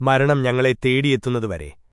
മരണം ഞങ്ങളെ തേടിയെത്തുന്നതുവരെ